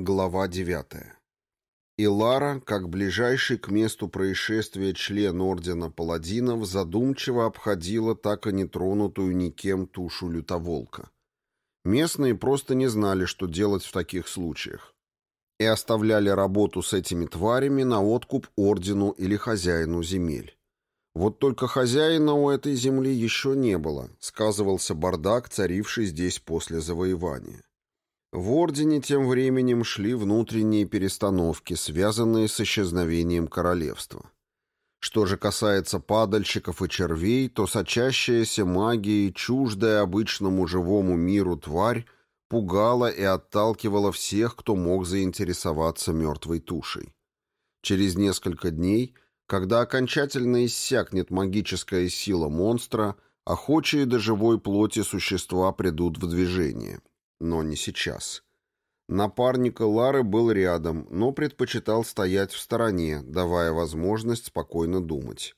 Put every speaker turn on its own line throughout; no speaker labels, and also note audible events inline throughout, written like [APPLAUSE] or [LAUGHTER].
Глава 9. И Лара, как ближайший к месту происшествия член Ордена Паладинов, задумчиво обходила так и нетронутую никем тушу лютоволка. Местные просто не знали, что делать в таких случаях. И оставляли работу с этими тварями на откуп Ордену или хозяину земель. Вот только хозяина у этой земли еще не было, сказывался бардак, царивший здесь после завоевания. В Ордене тем временем шли внутренние перестановки, связанные с исчезновением королевства. Что же касается падальщиков и червей, то сочащаяся магией, чуждая обычному живому миру тварь, пугала и отталкивала всех, кто мог заинтересоваться мертвой тушей. Через несколько дней – когда окончательно иссякнет магическая сила монстра, охочие до живой плоти существа придут в движение. Но не сейчас. Напарник Лары был рядом, но предпочитал стоять в стороне, давая возможность спокойно думать.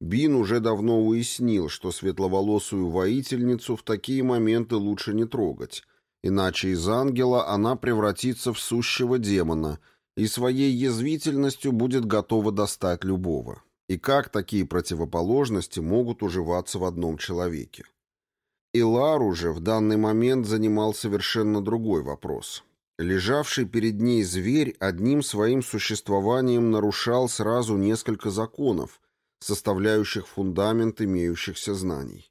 Бин уже давно уяснил, что светловолосую воительницу в такие моменты лучше не трогать, иначе из ангела она превратится в сущего демона — и своей язвительностью будет готова достать любого. И как такие противоположности могут уживаться в одном человеке? Илар уже в данный момент занимал совершенно другой вопрос. Лежавший перед ней зверь одним своим существованием нарушал сразу несколько законов, составляющих фундамент имеющихся знаний.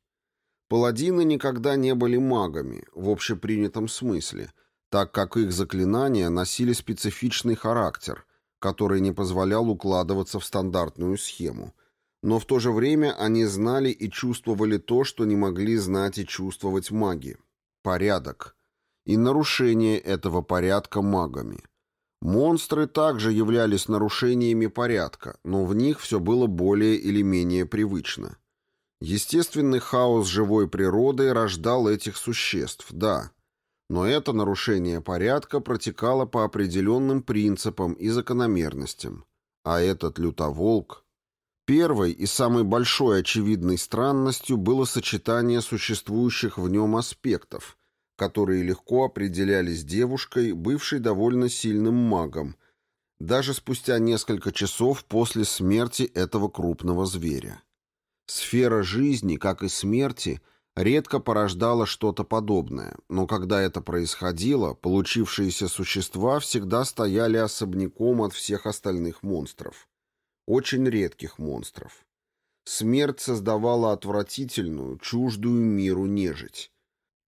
Паладины никогда не были магами, в общепринятом смысле, так как их заклинания носили специфичный характер, который не позволял укладываться в стандартную схему. Но в то же время они знали и чувствовали то, что не могли знать и чувствовать маги. Порядок. И нарушение этого порядка магами. Монстры также являлись нарушениями порядка, но в них все было более или менее привычно. Естественный хаос живой природы рождал этих существ, да, но это нарушение порядка протекало по определенным принципам и закономерностям. А этот лютоволк... Первой и самой большой очевидной странностью было сочетание существующих в нем аспектов, которые легко определялись девушкой, бывшей довольно сильным магом, даже спустя несколько часов после смерти этого крупного зверя. Сфера жизни, как и смерти, редко порождало что-то подобное, но когда это происходило, получившиеся существа всегда стояли особняком от всех остальных монстров. Очень редких монстров. Смерть создавала отвратительную, чуждую миру нежить.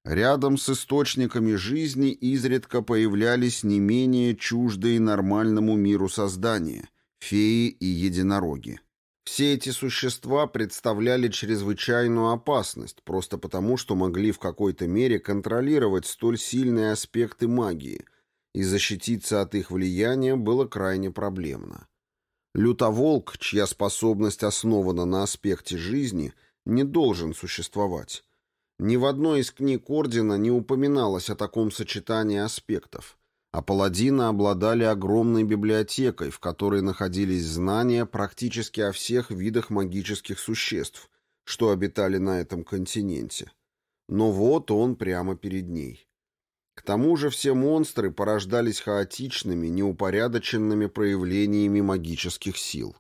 Рядом с источниками жизни изредка появлялись не менее чуждые нормальному миру создания — феи и единороги. Все эти существа представляли чрезвычайную опасность, просто потому, что могли в какой-то мере контролировать столь сильные аспекты магии, и защититься от их влияния было крайне проблемно. Лютоволк, чья способность основана на аспекте жизни, не должен существовать. Ни в одной из книг Ордена не упоминалось о таком сочетании аспектов – а паладины обладали огромной библиотекой, в которой находились знания практически о всех видах магических существ, что обитали на этом континенте. Но вот он прямо перед ней. К тому же все монстры порождались хаотичными, неупорядоченными проявлениями магических сил.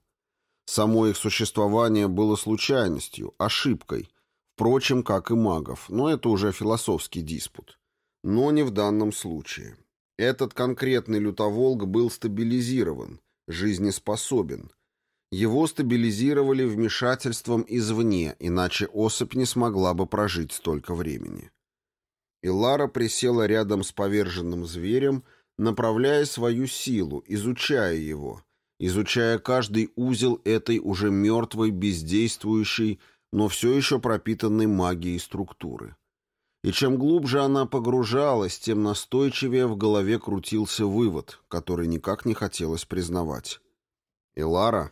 Само их существование было случайностью, ошибкой, впрочем, как и магов, но это уже философский диспут. Но не в данном случае. Этот конкретный лютоволк был стабилизирован, жизнеспособен. Его стабилизировали вмешательством извне, иначе особь не смогла бы прожить столько времени. И Лара присела рядом с поверженным зверем, направляя свою силу, изучая его, изучая каждый узел этой уже мертвой, бездействующей, но все еще пропитанной магией структуры. И чем глубже она погружалась, тем настойчивее в голове крутился вывод, который никак не хотелось признавать. И Лара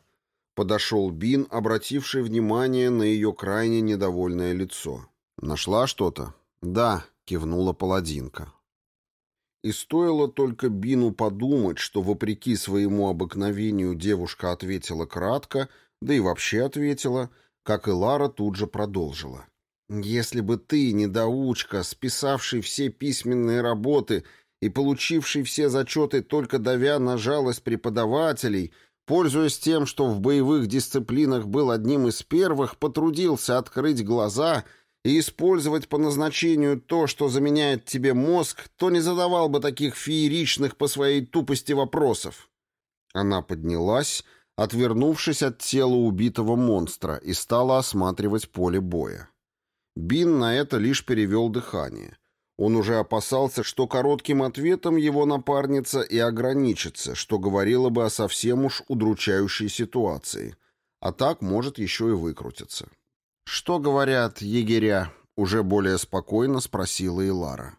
подошел Бин, обративший внимание на ее крайне недовольное лицо. «Нашла что-то?» «Да», — кивнула паладинка. И стоило только Бину подумать, что, вопреки своему обыкновению, девушка ответила кратко, да и вообще ответила, как и Лара тут же продолжила. Если бы ты, недоучка, списавший все письменные работы и получивший все зачеты только давя на жалость преподавателей, пользуясь тем, что в боевых дисциплинах был одним из первых, потрудился открыть глаза и использовать по назначению то, что заменяет тебе мозг, то не задавал бы таких фееричных по своей тупости вопросов. Она поднялась, отвернувшись от тела убитого монстра, и стала осматривать поле боя. Бин на это лишь перевел дыхание. Он уже опасался, что коротким ответом его напарница и ограничится, что говорило бы о совсем уж удручающей ситуации. А так может еще и выкрутиться. «Что говорят егеря?» — уже более спокойно спросила Илара.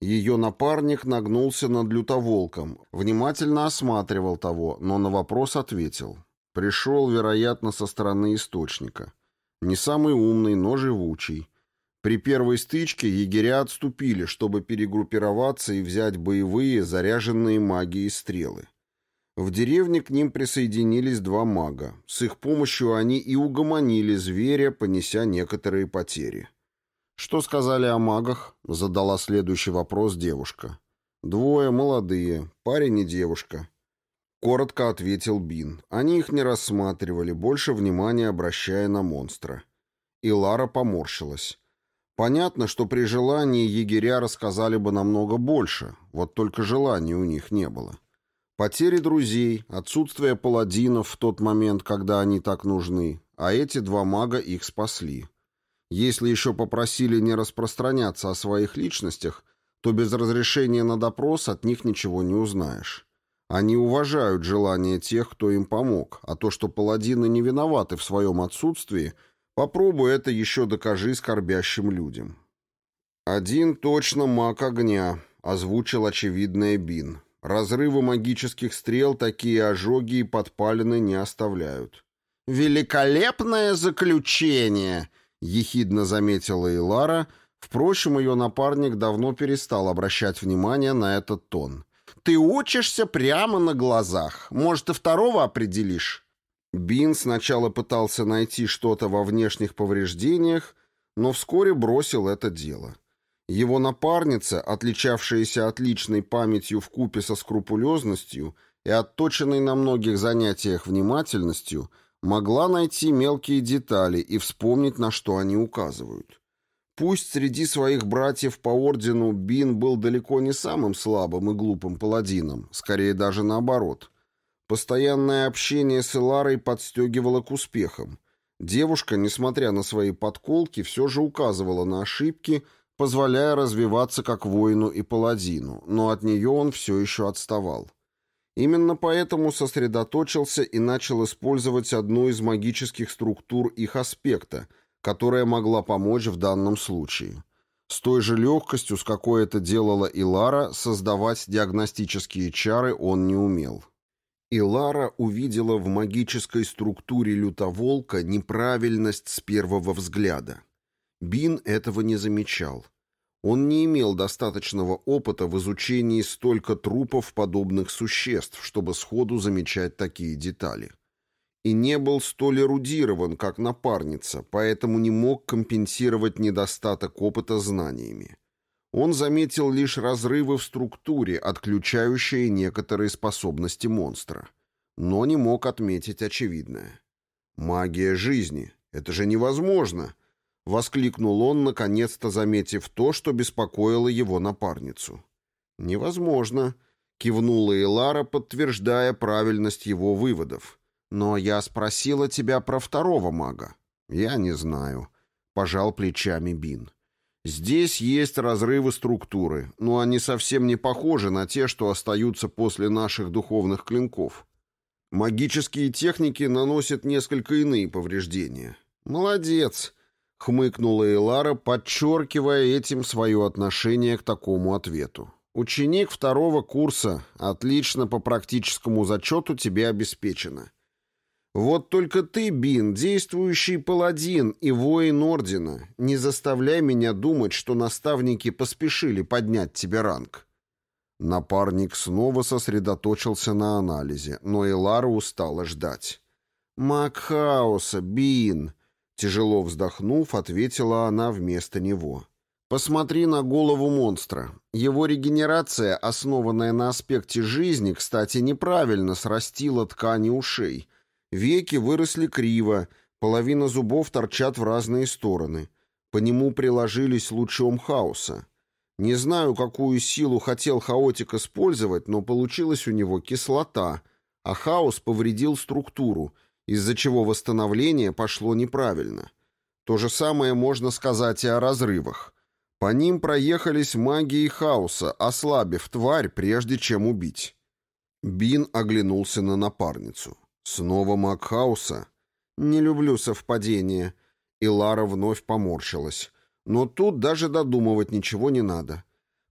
Ее напарник нагнулся над лютоволком, внимательно осматривал того, но на вопрос ответил. Пришел, вероятно, со стороны источника. Не самый умный, но живучий. При первой стычке егеря отступили, чтобы перегруппироваться и взять боевые, заряженные магией стрелы. В деревне к ним присоединились два мага. С их помощью они и угомонили зверя, понеся некоторые потери. «Что сказали о магах?» — задала следующий вопрос девушка. «Двое молодые, парень и девушка». Коротко ответил Бин. Они их не рассматривали, больше внимания обращая на монстра. И Лара поморщилась. Понятно, что при желании егеря рассказали бы намного больше, вот только желания у них не было. Потери друзей, отсутствие паладинов в тот момент, когда они так нужны, а эти два мага их спасли. Если еще попросили не распространяться о своих личностях, то без разрешения на допрос от них ничего не узнаешь. Они уважают желание тех, кто им помог, а то, что паладины не виноваты в своем отсутствии, попробуй это еще докажи скорбящим людям. «Один точно маг огня», — озвучил очевидное Бин. «Разрывы магических стрел такие ожоги и подпалины не оставляют».
«Великолепное заключение!» — ехидно заметила Илара, впрочем, ее напарник давно перестал обращать внимание на этот тон. «Ты учишься прямо на глазах. Может, и второго определишь?»
Бин сначала пытался найти что-то во внешних повреждениях, но вскоре бросил это дело. Его напарница, отличавшаяся отличной памятью в купе со скрупулезностью и отточенной на многих занятиях внимательностью, могла найти мелкие детали и вспомнить, на что они указывают. Пусть среди своих братьев по ордену Бин был далеко не самым слабым и глупым паладином, скорее даже наоборот. Постоянное общение с Эларой подстегивало к успехам. Девушка, несмотря на свои подколки, все же указывала на ошибки, позволяя развиваться как воину и паладину, но от нее он все еще отставал. Именно поэтому сосредоточился и начал использовать одну из магических структур их аспекта, которая могла помочь в данном случае. С той же легкостью, с какой это делала Илара, создавать диагностические чары он не умел. Илара увидела в магической структуре лютоволка неправильность с первого взгляда. Бин этого не замечал. Он не имел достаточного опыта в изучении столько трупов подобных существ, чтобы сходу замечать такие детали. И не был столь эрудирован, как напарница, поэтому не мог компенсировать недостаток опыта знаниями. Он заметил лишь разрывы в структуре, отключающие некоторые способности монстра. Но не мог отметить очевидное. «Магия жизни! Это же невозможно!» — воскликнул он, наконец-то заметив то, что беспокоило его напарницу. «Невозможно», — кивнула Элара, подтверждая правильность его выводов. «Но я спросила тебя про второго мага». «Я не знаю», — пожал плечами Бин. «Здесь есть разрывы структуры, но они совсем не похожи на те, что остаются после наших духовных клинков. Магические техники наносят несколько иные повреждения». «Молодец», Хмыкнула Элара, подчеркивая этим свое отношение к такому ответу. «Ученик второго курса. Отлично по практическому зачету тебе обеспечено. Вот только ты, Бин, действующий паладин и воин Ордена, не заставляй меня думать, что наставники поспешили поднять тебе ранг». Напарник снова сосредоточился на анализе, но Элара устала ждать. «Маг хаоса, Бин!» Тяжело вздохнув, ответила она вместо него.
Посмотри на голову монстра. Его регенерация, основанная на аспекте жизни, кстати, неправильно срастила ткани ушей. Веки выросли криво, половина зубов торчат в разные стороны. По нему приложились лучом хаоса. Не знаю, какую силу хотел хаотик использовать, но получилась у него кислота, а хаос повредил структуру, из-за чего восстановление пошло неправильно. То же самое можно сказать и о разрывах. По ним проехались магией хаоса, ослабив тварь, прежде чем убить. Бин оглянулся на напарницу. Снова маг хаоса? Не люблю совпадения. И Лара вновь поморщилась. Но тут даже додумывать ничего не надо.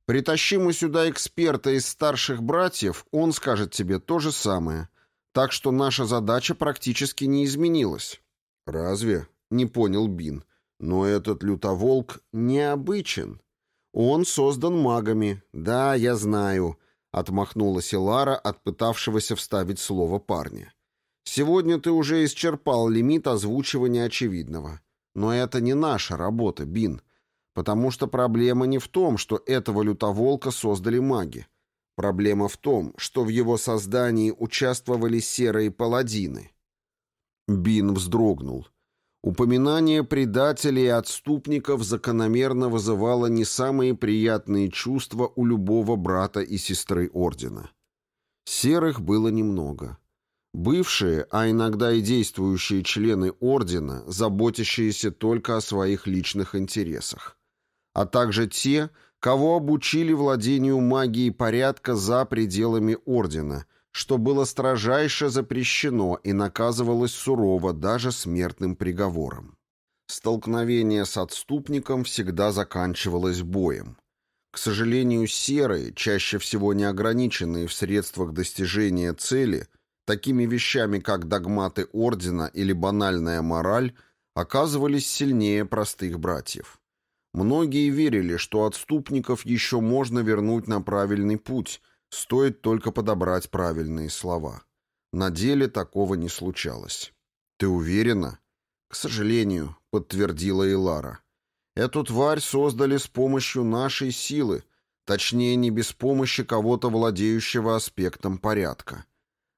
Притащи мы сюда эксперта из старших братьев, он скажет тебе то же самое. Так что наша задача практически не изменилась. Разве? Не понял Бин. Но этот лютоволк необычен. Он создан магами. Да, я знаю, отмахнулась Илара от пытавшегося вставить слово парня. Сегодня ты уже исчерпал лимит озвучивания очевидного. Но это не наша работа, Бин. Потому что проблема не в том, что этого лютоволка создали маги. Проблема в том, что в его создании участвовали серые паладины. Бин вздрогнул. Упоминание предателей и отступников закономерно вызывало не самые приятные чувства у любого брата и сестры ордена. Серых было немного. Бывшие, а иногда и действующие члены ордена, заботящиеся только о своих личных интересах. А также те, кого обучили владению магией порядка за пределами ордена – что было строжайше запрещено и наказывалось сурово даже смертным приговором. Столкновение с отступником всегда заканчивалось боем. К сожалению, серые, чаще всего не ограниченные в средствах достижения цели, такими вещами, как догматы ордена или банальная мораль, оказывались сильнее простых братьев. Многие верили, что отступников еще можно вернуть на правильный путь, Стоит только подобрать правильные слова. На деле такого не случалось. «Ты уверена?» «К сожалению», — подтвердила Илара. «Эту тварь создали с помощью нашей силы, точнее, не без помощи кого-то, владеющего аспектом порядка.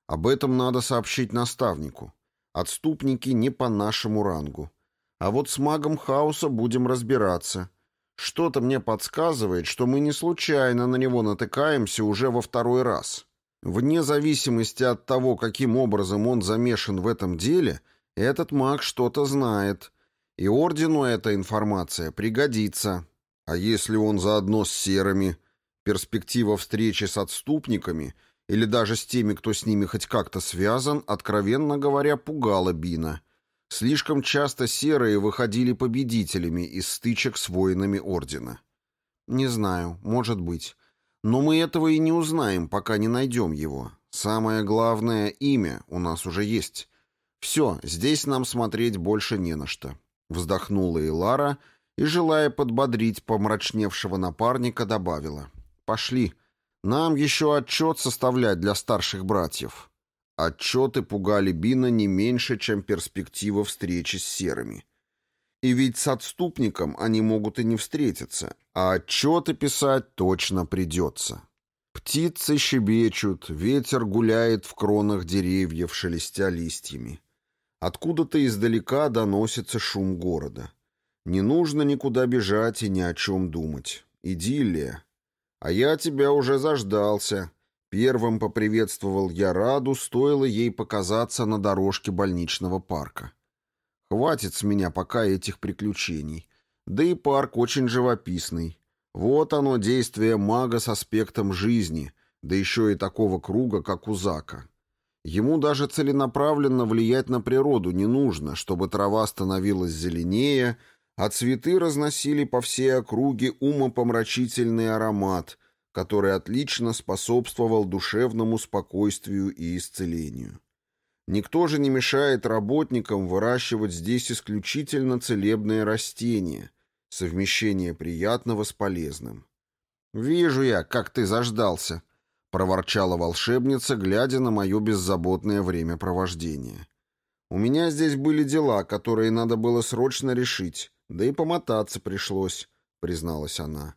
Об этом надо сообщить наставнику. Отступники не по нашему рангу. А вот с магом хаоса будем разбираться. Что-то мне подсказывает, что мы не случайно на него натыкаемся уже во второй раз. Вне зависимости от того, каким образом он замешан в этом деле, этот маг что-то знает, и Ордену эта информация пригодится. А если он заодно с серыми, перспектива встречи с отступниками или даже с теми, кто с ними хоть как-то связан, откровенно говоря, пугала Бина — Слишком часто серые выходили победителями из стычек с воинами Ордена. Не знаю, может быть. Но мы этого и не узнаем, пока не найдем его. Самое главное — имя у нас уже есть. Все, здесь нам смотреть больше не на что. Вздохнула и Лара и, желая подбодрить помрачневшего напарника, добавила. «Пошли. Нам еще отчет составлять для старших братьев». Отчеты пугали Бина не меньше, чем перспектива встречи с серыми. И ведь с отступником они могут и не встретиться, а отчеты писать точно придется. Птицы щебечут, ветер гуляет в кронах деревьев, шелестя листьями. Откуда-то издалека доносится шум города. Не нужно никуда бежать и ни о чем думать. Идиллия. А я тебя уже заждался. Первым поприветствовал я Раду, стоило ей показаться на дорожке больничного парка. Хватит с меня пока этих приключений. Да и парк очень живописный. Вот оно действие мага с аспектом жизни, да еще и такого круга, как у Зака. Ему даже целенаправленно влиять на природу не нужно, чтобы трава становилась зеленее, а цветы разносили по всей округе умопомрачительный аромат, который отлично способствовал душевному спокойствию и исцелению. Никто же не мешает работникам выращивать здесь исключительно целебные растения, совмещение приятного с полезным. «Вижу я, как ты заждался», — проворчала волшебница, глядя на мое беззаботное времяпровождение. «У меня здесь были дела, которые надо было срочно решить, да и помотаться пришлось.
призналась она.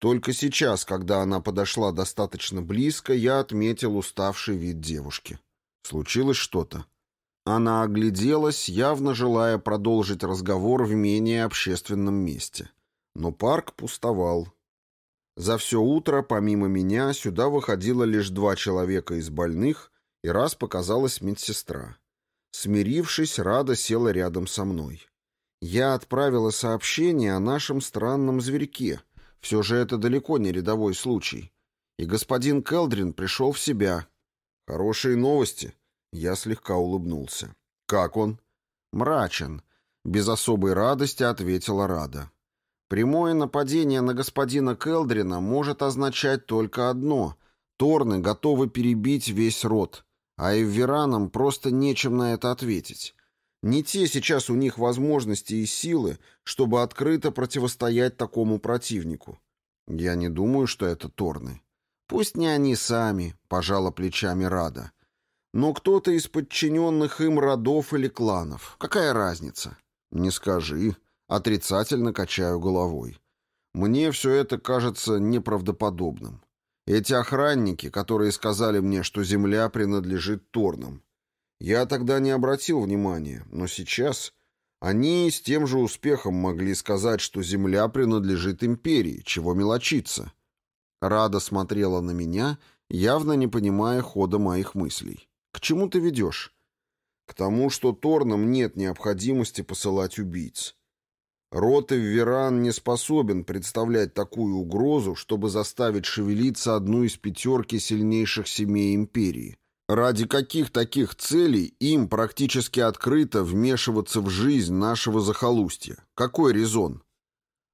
Только сейчас, когда она подошла достаточно близко, я отметил уставший вид девушки. Случилось что-то. Она огляделась, явно желая продолжить разговор в менее общественном месте. Но парк пустовал. За все утро, помимо меня, сюда выходило лишь два человека из больных, и раз показалась медсестра. Смирившись, Рада села рядом со мной. Я отправила сообщение о нашем странном зверьке. Все же это далеко не рядовой случай. И господин Келдрин пришел в себя. Хорошие новости. Я слегка улыбнулся. Как он? Мрачен. Без особой радости ответила Рада. Прямое нападение на господина Келдрина может означать только одно. Торны готовы перебить весь род а эвверанам просто нечем на это ответить. Не те сейчас у них возможности и силы, чтобы открыто противостоять такому противнику. Я не думаю, что это Торны. Пусть не они сами, пожала плечами Рада. Но кто-то из подчиненных им родов или кланов. Какая разница? Не скажи. Отрицательно качаю головой. Мне все это кажется неправдоподобным. Эти охранники, которые сказали мне, что земля принадлежит Торнам. Я тогда не обратил внимания, но сейчас они с тем же успехом могли сказать, что земля принадлежит империи, чего мелочиться. Рада смотрела на меня, явно не понимая хода моих мыслей. «К чему ты ведешь?» «К тому, что Торнам нет необходимости посылать убийц. Рот Эвверан не способен представлять такую угрозу, чтобы заставить шевелиться одну из пятерки сильнейших семей империи. Ради каких таких целей им практически открыто вмешиваться в жизнь нашего захолустья? Какой резон?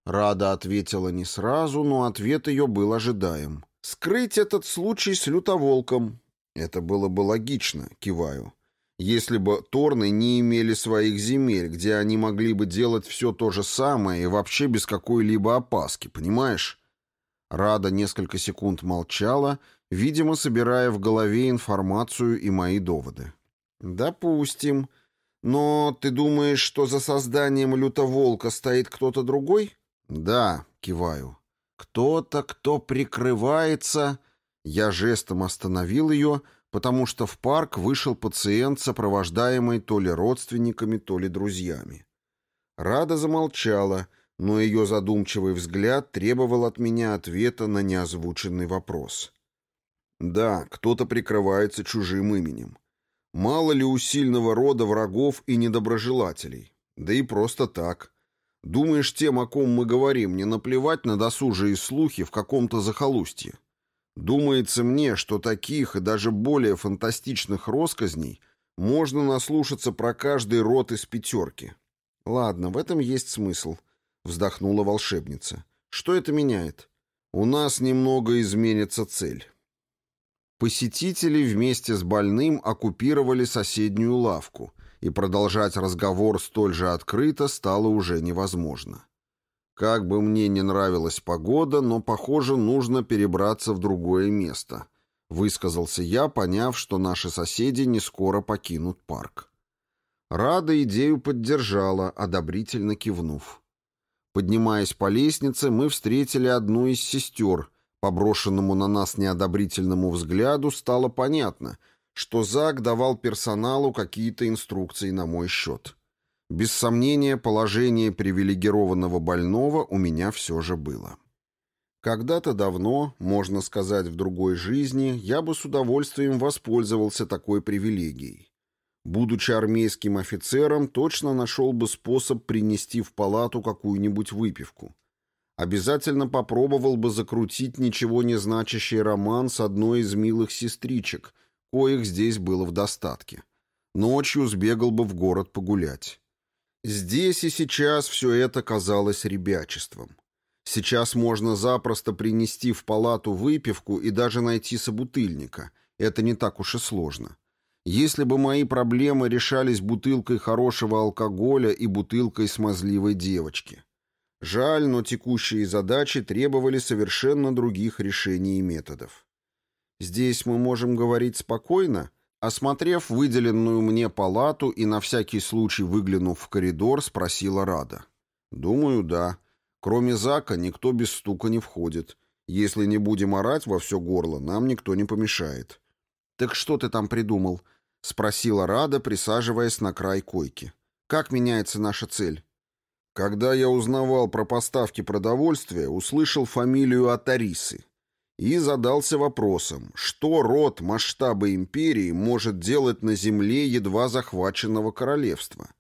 Рада ответила не сразу, но ответ ее был ожидаем. Скрыть этот случай с лютоволком. Это было бы логично, киваю если бы Торны не имели своих земель, где они могли бы делать все то же самое и вообще без какой-либо опаски, понимаешь? Рада несколько секунд молчала, видимо, собирая в голове информацию и мои доводы. «Допустим. Но ты думаешь, что за созданием лютоволка стоит кто-то другой?» «Да», — киваю. «Кто-то, кто прикрывается...» Я жестом остановил ее, — потому что в парк вышел пациент, сопровождаемый то ли родственниками, то ли друзьями. Рада замолчала, но ее задумчивый взгляд требовал от меня ответа на неозвученный вопрос. Да, кто-то прикрывается чужим именем. Мало ли у сильного рода врагов и недоброжелателей. Да и просто так. Думаешь, тем, о ком мы говорим, не наплевать на досужие слухи в каком-то захолустье? Думается мне, что таких и даже более фантастичных росказней можно наслушаться про каждый род из пятерки. Ладно, в этом есть смысл, вздохнула волшебница. Что это меняет? У нас немного изменится цель. Посетители вместе с больным оккупировали соседнюю лавку, и продолжать разговор столь же открыто стало уже невозможно. Как бы мне не нравилась погода, но, похоже, нужно перебраться в другое место. Высказался я, поняв, что наши соседи не скоро покинут парк. Рада идею поддержала, одобрительно кивнув. Поднимаясь по лестнице, мы встретили одну из сестер. По брошенному на нас неодобрительному взгляду стало понятно, что Зак давал персоналу какие-то инструкции на мой счет. Без сомнения, положение привилегированного больного у меня все же было. Когда-то давно, можно сказать, в другой жизни, я бы с удовольствием воспользовался такой привилегией. Будучи армейским офицером, точно нашел бы способ принести в палату какую-нибудь выпивку. Обязательно попробовал бы закрутить ничего не значащий роман с одной из милых сестричек, коих здесь было в достатке. Ночью сбегал бы в город погулять. Здесь и сейчас все это казалось ребячеством. Сейчас можно запросто принести в палату выпивку и даже найти собутыльника. Это не так уж и сложно. Если бы мои проблемы решались бутылкой хорошего алкоголя и бутылкой смазливой девочки. Жаль, но текущие задачи требовали совершенно других решений и методов. Здесь мы можем говорить спокойно, Осмотрев выделенную мне палату и на всякий случай выглянув в коридор, спросила Рада. «Думаю, да. Кроме Зака, никто без стука не входит. Если не будем орать во все горло, нам никто не помешает».
«Так что ты там придумал?» — спросила Рада, присаживаясь на край койки. «Как меняется наша цель?»
Когда я узнавал про поставки продовольствия, услышал фамилию Атарисы и задался вопросом, что род масштаба империи может делать на земле едва захваченного королевства.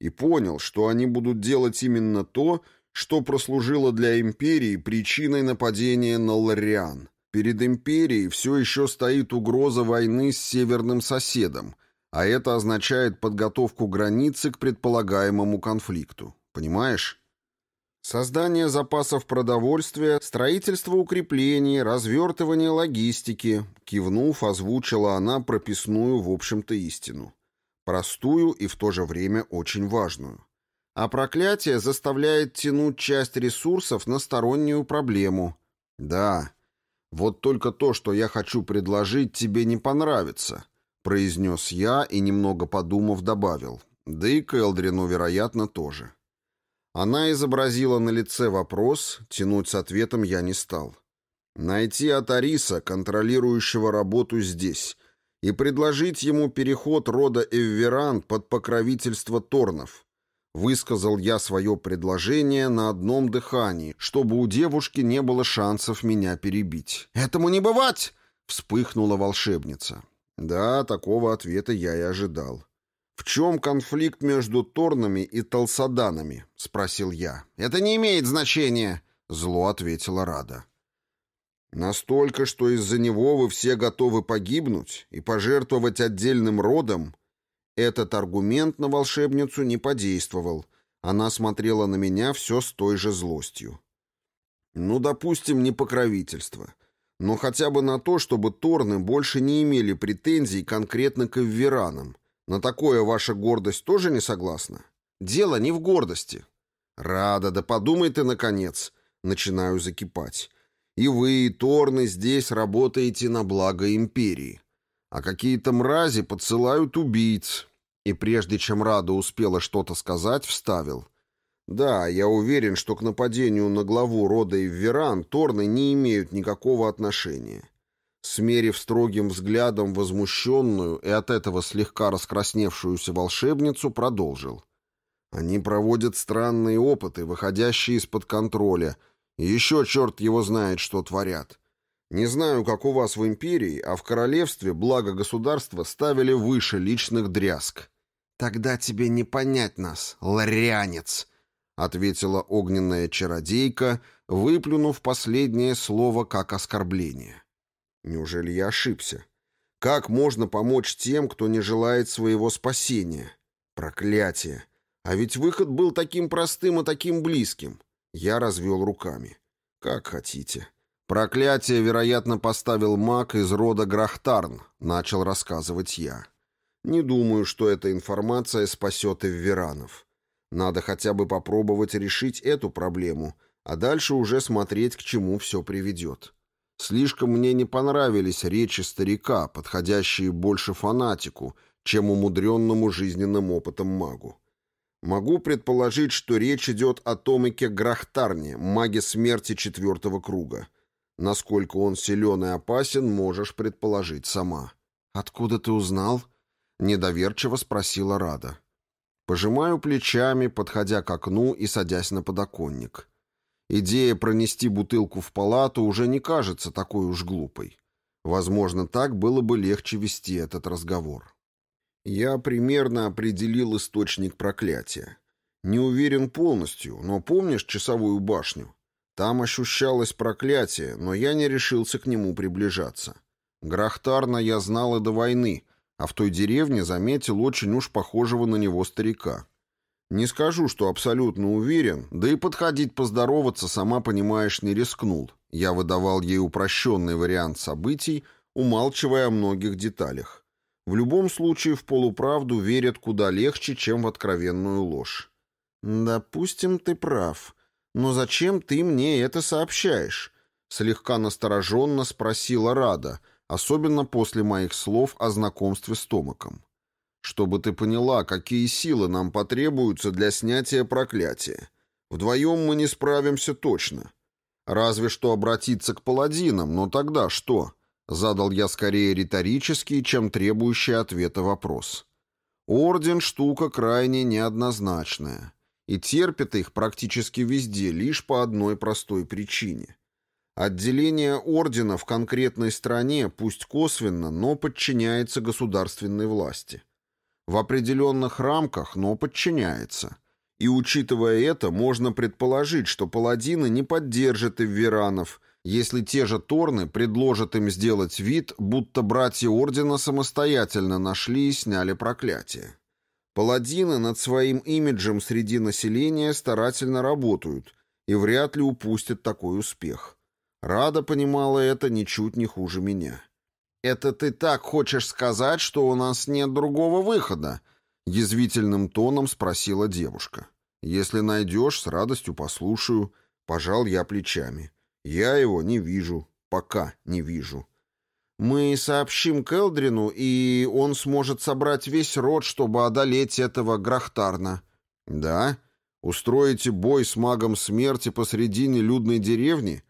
И понял, что они будут делать именно то, что прослужило для империи причиной нападения на Лариан. Перед империей все еще стоит угроза войны с северным соседом, а это означает подготовку границы к предполагаемому конфликту. Понимаешь? Создание запасов продовольствия, строительство укреплений, развертывание логистики, кивнув, озвучила она прописную, в общем-то, истину. Простую и в то же время очень важную. А проклятие заставляет тянуть часть ресурсов на стороннюю проблему. Да, вот только то, что я хочу предложить, тебе не понравится, произнес я и, немного подумав, добавил. Да и Келдрину, вероятно, тоже. Она изобразила на лице вопрос, тянуть с ответом я не стал. Найти Атариса, контролирующего работу здесь, и предложить ему переход рода Эвверан под покровительство Торнов. Высказал я свое предложение на одном дыхании, чтобы у девушки не было шансов меня перебить. «Этому не бывать!» — вспыхнула волшебница. Да, такого ответа я и ожидал. «В чем конфликт между Торнами и Талсаданами?» — спросил я. «Это не имеет значения», — зло ответила Рада. «Настолько, что из-за него вы все готовы погибнуть и пожертвовать отдельным родом?» Этот аргумент на волшебницу не подействовал. Она смотрела на меня все с той же злостью. «Ну, допустим, не покровительство» но хотя бы на то, чтобы Торны больше не имели претензий конкретно к Эвверанам, на такое ваша гордость тоже не согласна? Дело не в гордости. Рада, да подумай ты, наконец. Начинаю закипать. И вы, и Торны, здесь работаете на благо империи. А какие-то мрази подсылают убийц. И прежде чем Рада успела что-то сказать, вставил. Да, я уверен, что к нападению на главу рода Ивверан Торны не имеют никакого отношения смерив строгим взглядом возмущенную и от этого слегка раскрасневшуюся волшебницу, продолжил. «Они проводят странные опыты, выходящие из-под контроля, и еще черт его знает, что творят. Не знаю, как у вас в империи, а в королевстве благо государства ставили выше личных дрязг». «Тогда тебе не понять нас, ларянец», — ответила огненная чародейка, выплюнув последнее слово как оскорбление. Неужели я ошибся? Как можно помочь тем, кто не желает своего спасения? Проклятие! А ведь выход был таким простым и таким близким. Я развел руками. Как хотите. Проклятие, вероятно, поставил маг из рода Грахтарн, начал рассказывать я. Не думаю, что эта информация спасет Эвверанов. Надо хотя бы попробовать решить эту проблему, а дальше уже смотреть, к чему все приведет. Слишком мне не понравились речи старика, подходящие больше фанатику, чем умудренному жизненным опытом магу. Могу предположить, что речь идет о Томике Грахтарне, маге смерти четвертого круга. Насколько он силен и опасен, можешь предположить сама. «Откуда ты узнал?» — недоверчиво спросила Рада. Пожимаю плечами, подходя к окну и садясь на подоконник. Идея пронести бутылку в палату уже не кажется такой уж глупой. Возможно, так было бы легче вести этот разговор. Я примерно определил источник проклятия. Не уверен полностью, но помнишь часовую башню? Там ощущалось проклятие, но я не решился к нему приближаться. Грахтарна я знал и до войны, а в той деревне заметил очень уж похожего на него старика. Не скажу, что абсолютно уверен, да и подходить поздороваться, сама понимаешь, не рискнул. Я выдавал ей упрощенный вариант событий, умалчивая о многих деталях. В любом случае в полуправду верят куда легче, чем в откровенную ложь. «Допустим, ты прав. Но зачем ты мне это сообщаешь?» Слегка настороженно спросила Рада, особенно после моих слов о знакомстве с Томаком чтобы ты поняла, какие силы нам потребуются для снятия проклятия. Вдвоем мы не справимся точно. Разве что обратиться к паладинам, но тогда что? Задал я скорее риторический, чем требующий ответа вопрос. Орден — штука крайне неоднозначная, и терпит их практически везде лишь по одной простой причине. Отделение ордена в конкретной стране, пусть косвенно, но подчиняется государственной власти. В определенных рамках, но подчиняется. И учитывая это, можно предположить, что паладины не поддержат эвверанов, если те же Торны предложат им сделать вид, будто братья Ордена самостоятельно нашли и сняли проклятие. Паладины над своим имиджем среди населения старательно работают и вряд ли упустят такой успех. Рада понимала это ничуть не хуже меня. «Это ты так хочешь сказать, что у нас нет другого выхода?» Язвительным тоном спросила девушка. «Если найдешь, с радостью послушаю». Пожал я плечами. «Я его не вижу. Пока не вижу». «Мы сообщим Келдрину, и он сможет собрать весь род, чтобы одолеть этого Грахтарна». «Да? Устроите бой с магом смерти посредине людной деревни?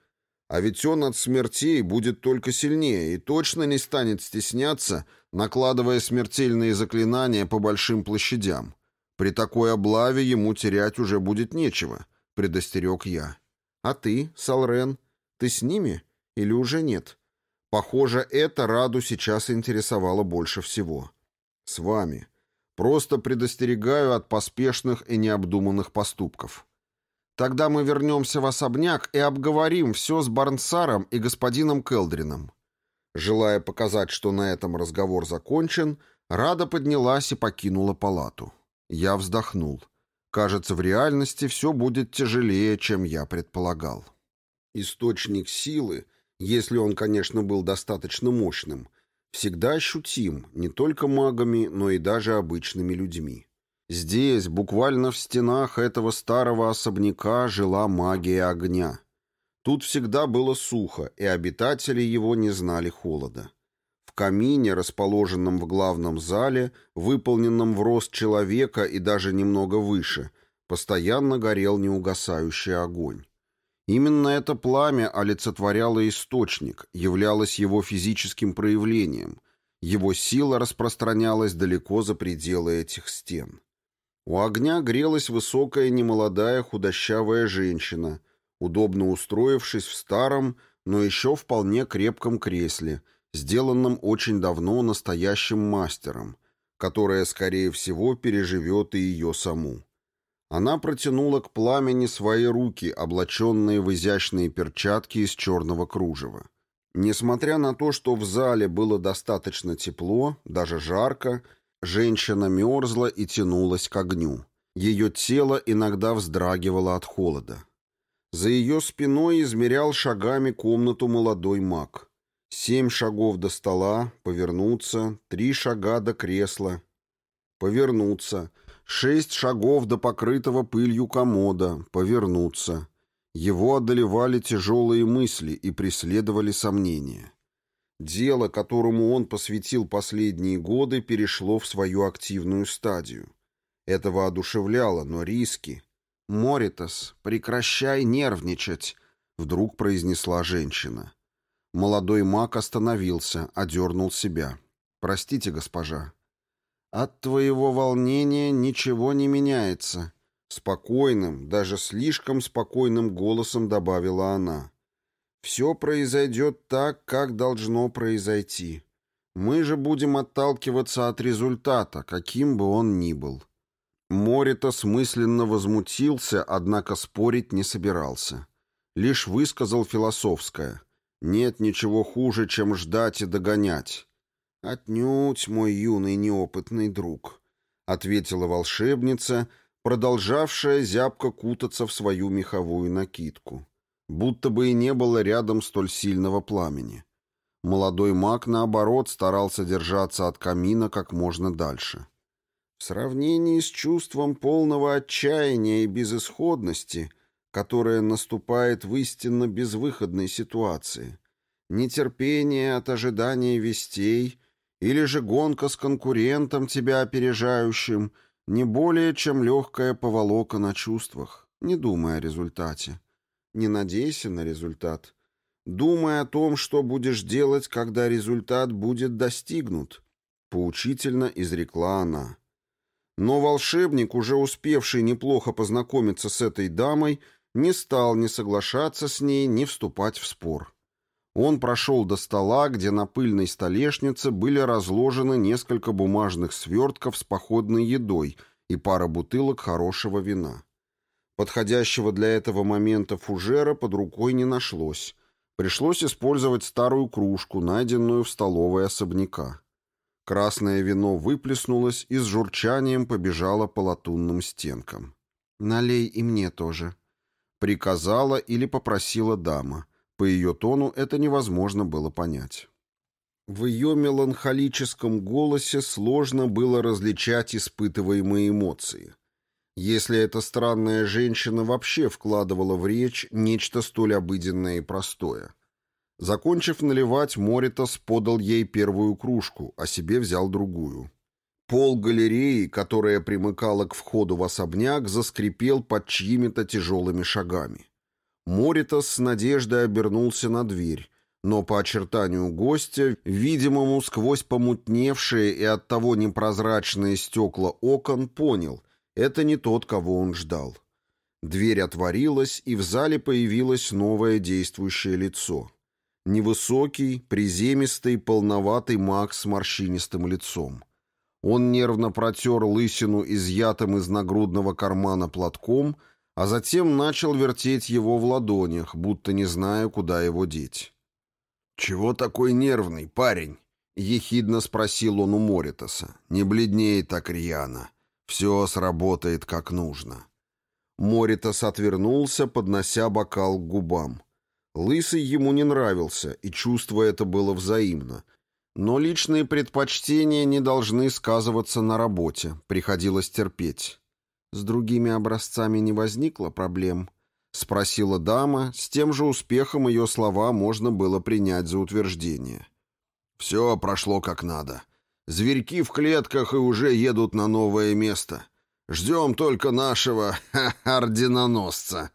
А ведь он от смертей будет только сильнее и точно не станет стесняться, накладывая смертельные заклинания по большим площадям. При такой облаве ему терять уже будет нечего, предостерег я. А ты, Салрен, ты с ними или уже нет? Похоже, это Раду сейчас интересовало больше всего. С вами. Просто предостерегаю от поспешных и необдуманных поступков. Тогда мы вернемся в особняк и обговорим все с Барнсаром и господином Келдрином». Желая показать, что на этом разговор закончен, Рада поднялась и покинула палату. Я вздохнул. Кажется, в реальности все будет тяжелее, чем я предполагал. Источник силы, если он, конечно, был достаточно мощным, всегда ощутим не только магами, но и даже обычными людьми. Здесь, буквально в стенах этого старого особняка, жила магия огня. Тут всегда было сухо, и обитатели его не знали холода. В камине, расположенном в главном зале, выполненном в рост человека и даже немного выше, постоянно горел неугасающий огонь. Именно это пламя олицетворяло источник, являлось его физическим проявлением. Его сила распространялась далеко за пределы этих стен. У огня грелась высокая немолодая худощавая женщина, удобно устроившись в старом, но еще вполне крепком кресле, сделанном очень давно настоящим мастером, которое, скорее всего, переживет и ее саму. Она протянула к пламени свои руки, облаченные в изящные перчатки из черного кружева. Несмотря на то, что в зале было достаточно тепло, даже жарко, Женщина мерзла и тянулась к огню. Ее тело иногда вздрагивало от холода. За ее спиной измерял шагами комнату молодой маг. Семь шагов до стола, повернуться, три шага до кресла, повернуться, шесть шагов до покрытого пылью комода, повернуться. Его одолевали тяжелые мысли и преследовали сомнения. Дело, которому он посвятил последние годы, перешло в свою активную стадию. Это воодушевляло, но риски... «Моритас, прекращай нервничать», — вдруг произнесла женщина. Молодой маг остановился, одернул себя. «Простите, госпожа». «От твоего волнения ничего не меняется», — спокойным, даже слишком спокойным голосом добавила она. Все произойдет так, как должно произойти. Мы же будем отталкиваться от результата, каким бы он ни был. Морита смысленно возмутился, однако спорить не собирался. Лишь высказал философское. Нет ничего хуже, чем ждать и догонять. «Отнюдь, мой юный неопытный друг», — ответила волшебница, продолжавшая зябко кутаться в свою меховую накидку будто бы и не было рядом столь сильного пламени. Молодой маг, наоборот, старался держаться от камина как можно дальше. В сравнении с чувством полного отчаяния и безысходности, которое наступает в истинно безвыходной ситуации, нетерпение от ожидания вестей или же гонка с конкурентом тебя опережающим, не более чем легкая поволока на чувствах. Не думай о результате. Не надейся на результат. Думай о том, что будешь делать, когда результат будет достигнут. Поучительно изрекла она. Но волшебник, уже успевший неплохо познакомиться с этой дамой, не стал ни соглашаться с ней, ни вступать в спор. Он прошел до стола, где на пыльной столешнице были разложены несколько бумажных свертков с походной едой и пара бутылок хорошего вина. Подходящего для этого момента фужера под рукой не нашлось. Пришлось использовать старую кружку, найденную в столовой особняка. Красное вино выплеснулось и с журчанием побежало по латунным стенкам. «Налей и мне тоже», — приказала или попросила дама. По ее тону это невозможно было понять. В ее меланхолическом голосе сложно было различать испытываемые эмоции. Если эта странная женщина вообще вкладывала в речь нечто столь обыденное и простое. Закончив наливать, Моритас подал ей первую кружку, а себе взял другую. Пол галереи, которая примыкала к входу в особняк, заскрипел под чьими-то тяжелыми шагами. Моритас с надеждой обернулся на дверь, но по очертанию гостя, видимому сквозь помутневшие и оттого непрозрачные стекла окон, понял — это не тот, кого он ждал. Дверь отворилась, и в зале появилось новое действующее лицо. Невысокий, приземистый, полноватый маг с морщинистым лицом. Он нервно протер лысину изъятым из нагрудного кармана платком — а затем начал вертеть его в ладонях, будто не зная, куда его деть. «Чего такой нервный, парень?» — ехидно спросил он у Моритаса. «Не бледней так рьяно. Все сработает как нужно». Моритас отвернулся, поднося бокал к губам. Лысый ему не нравился, и чувство это было взаимно. Но личные предпочтения не должны сказываться на работе, приходилось терпеть. «С другими образцами не возникло проблем?» — спросила дама. С тем же успехом ее слова можно было принять за утверждение. «Все прошло как надо. Зверьки в клетках и уже едут на новое место. Ждем только нашего ха [LAUGHS] орденоносца».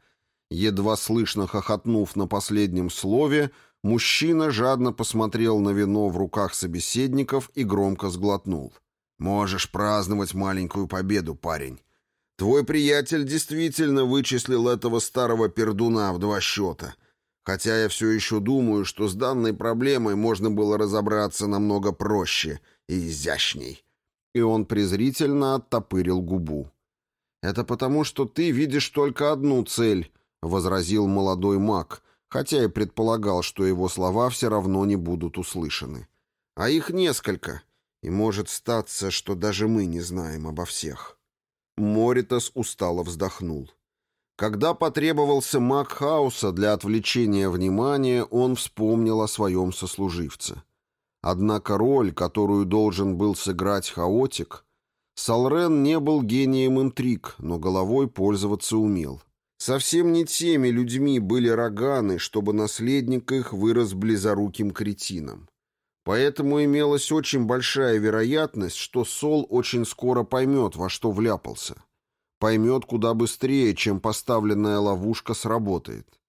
Едва слышно хохотнув на последнем слове, мужчина жадно посмотрел на вино в руках собеседников и громко сглотнул. «Можешь праздновать маленькую победу, парень. Твой приятель действительно вычислил этого старого пердуна в два счета. Хотя я все еще думаю, что с данной проблемой можно было разобраться намного проще и изящней. И он презрительно оттопырил губу. «Это потому, что ты видишь только одну цель», — возразил молодой маг, хотя и предполагал, что его слова все равно не будут услышаны. «А их несколько, и может статься, что даже мы не знаем обо всех». Моритас устало вздохнул. Когда потребовался маг хаоса для отвлечения внимания, он вспомнил о своем сослуживце. Однако роль, которую должен был сыграть хаотик, Салрен не был гением интриг, но головой пользоваться умел. Совсем не теми людьми были роганы, чтобы наследник их вырос близоруким кретином. Поэтому имелась очень большая вероятность, что Сол очень скоро поймет, во что вляпался. Поймет куда быстрее, чем поставленная ловушка сработает.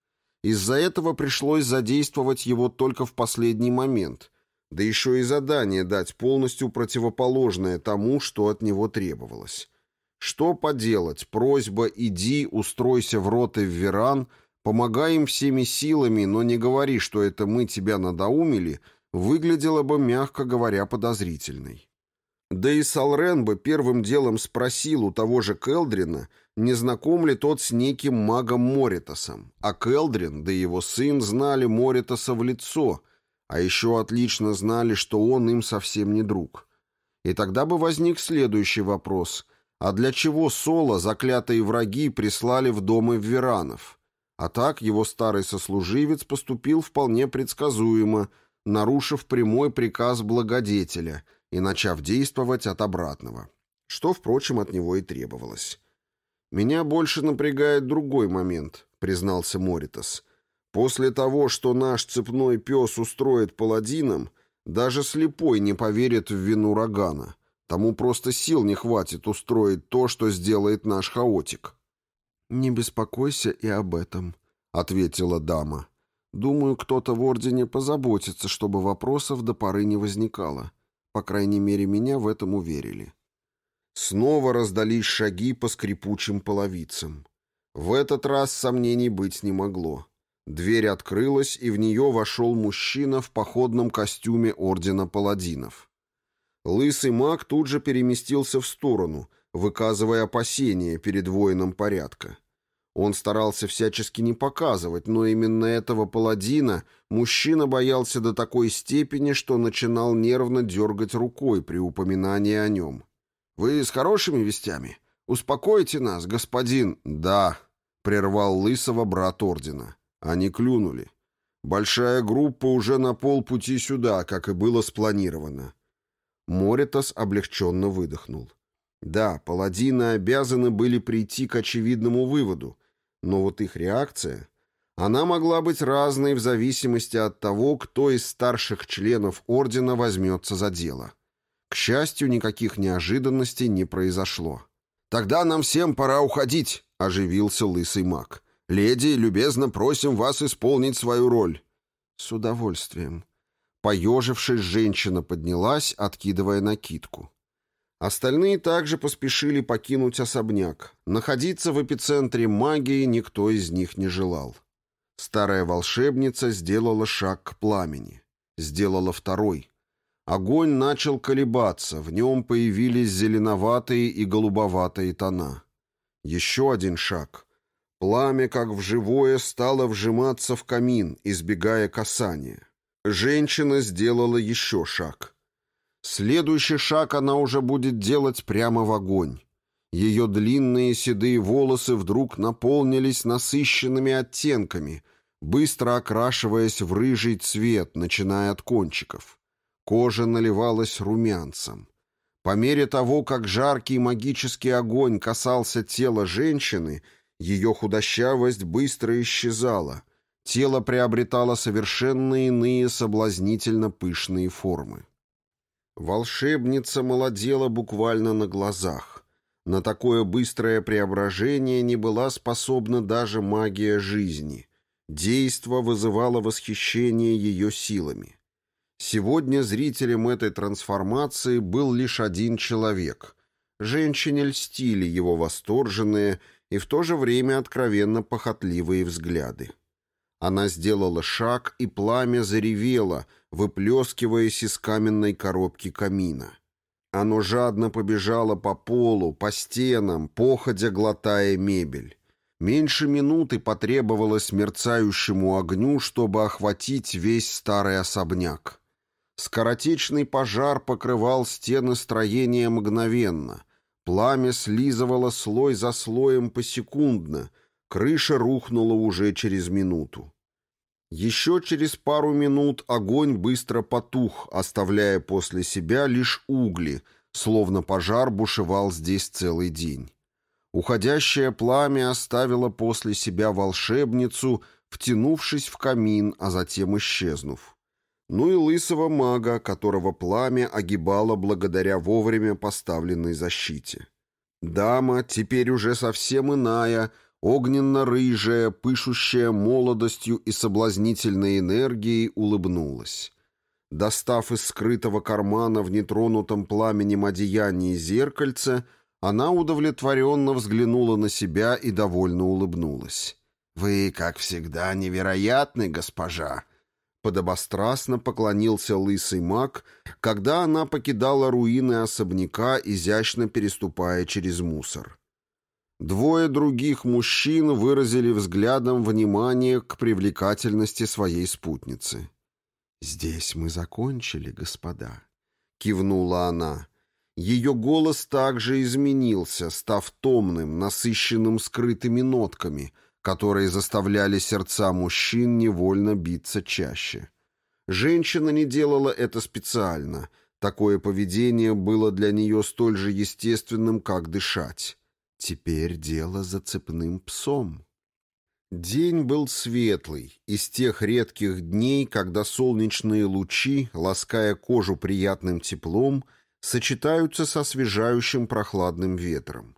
Из-за этого пришлось задействовать его только в последний момент, да еще и задание дать полностью противоположное тому, что от него требовалось. Что поделать, просьба «иди, устройся в рот и в веран», помогай им всеми силами, но не говори, что это мы тебя надоумили – выглядела бы, мягко говоря, подозрительной. Да и Салрен бы первым делом спросил у того же Келдрина, не знаком ли тот с неким магом Моритасом. А Келдрин, да его сын знали Моритаса в лицо, а еще отлично знали, что он им совсем не друг. И тогда бы возник следующий вопрос. А для чего Соло заклятые враги прислали в дом Эвверанов? А так его старый сослуживец поступил вполне предсказуемо – нарушив прямой приказ благодетеля и начав действовать от обратного, что, впрочем, от него и требовалось. «Меня больше напрягает другой момент», — признался Моритас. «После того, что наш цепной пес устроит паладинам, даже слепой не поверит в вину Рогана. Тому просто сил не хватит устроить то, что сделает наш хаотик». «Не беспокойся и об этом», — ответила дама. «Думаю, кто-то в Ордене позаботится, чтобы вопросов до поры не возникало. По крайней мере, меня в этом уверили». Снова раздались шаги по скрипучим половицам. В этот раз сомнений быть не могло. Дверь открылась, и в нее вошел мужчина в походном костюме Ордена Паладинов. Лысый маг тут же переместился в сторону, выказывая опасения перед воином порядка. Он старался всячески не показывать, но именно этого паладина мужчина боялся до такой степени, что начинал нервно дергать рукой при упоминании о нем. «Вы с хорошими вестями? Успокойте нас, господин...» «Да», — прервал Лысого брат Ордена. Они клюнули. Большая группа уже на полпути сюда, как и было спланировано. Моритас облегченно выдохнул. Да, паладины обязаны были прийти к очевидному выводу, но вот их реакция... Она могла быть разной в зависимости от того, кто из старших членов Ордена возьмется за дело. К счастью, никаких неожиданностей не произошло. «Тогда нам всем пора уходить», — оживился лысый маг. Леди, любезно просим вас исполнить свою роль». «С удовольствием». Поежившись, женщина поднялась, откидывая накидку. Остальные также поспешили покинуть особняк. Находиться в эпицентре магии никто из них не желал. Старая волшебница сделала шаг к пламени. Сделала второй. Огонь начал колебаться, в нем появились зеленоватые и голубоватые тона. Еще один шаг. Пламя, как в живое, стало вжиматься в камин, избегая касания. Женщина сделала еще шаг. Следующий шаг она уже будет делать прямо в огонь. Ее длинные седые волосы вдруг наполнились насыщенными оттенками, быстро окрашиваясь в рыжий цвет, начиная от кончиков. Кожа наливалась румянцем. По мере того, как жаркий магический огонь касался тела женщины — ее худощавость быстро исчезала, тело приобретало совершенно иные соблазнительно пышные формы. Волшебница молодела буквально на глазах. На такое быстрое преображение не была способна даже магия жизни. Действо вызывало восхищение ее силами. Сегодня зрителем этой трансформации был лишь один человек. Женщине льстили его восторженные и в то же время откровенно похотливые взгляды. Она сделала шаг, и пламя заревело, выплескиваясь из каменной коробки камина. Оно жадно побежало по полу, по стенам, походя глотая мебель. Меньше минуты потребовалось мерцающему огню, чтобы охватить весь старый особняк. Скоротечный пожар покрывал стены строения мгновенно — Пламя слизывало слой за слоем посекундно, крыша рухнула уже через минуту. Еще через пару минут огонь быстро потух, оставляя после себя лишь угли, словно пожар бушевал здесь целый день. Уходящее пламя оставило после себя волшебницу, втянувшись в камин, а затем исчезнув ну и лысого мага, которого пламя огибало благодаря вовремя поставленной защите. Дама, теперь уже совсем иная, огненно-рыжая, пышущая молодостью и соблазнительной энергией, улыбнулась. Достав из скрытого кармана в нетронутом пламенем одеянии зеркальце, она удовлетворенно взглянула на себя и довольно улыбнулась. «Вы, как всегда, невероятны, госпожа!» Подобострастно поклонился лысый маг, когда она покидала руины особняка, изящно переступая через мусор. Двое других мужчин выразили взглядом внимание к привлекательности своей спутницы. «Здесь мы закончили, господа», — кивнула она. Ее голос также изменился, став томным, насыщенным скрытыми нотками — которые заставляли сердца мужчин невольно биться чаще. Женщина не делала это специально. Такое поведение было для нее столь же естественным, как дышать. Теперь дело за цепным псом. День был светлый, из тех редких дней, когда солнечные лучи, лаская кожу приятным теплом, сочетаются со освежающим прохладным ветром.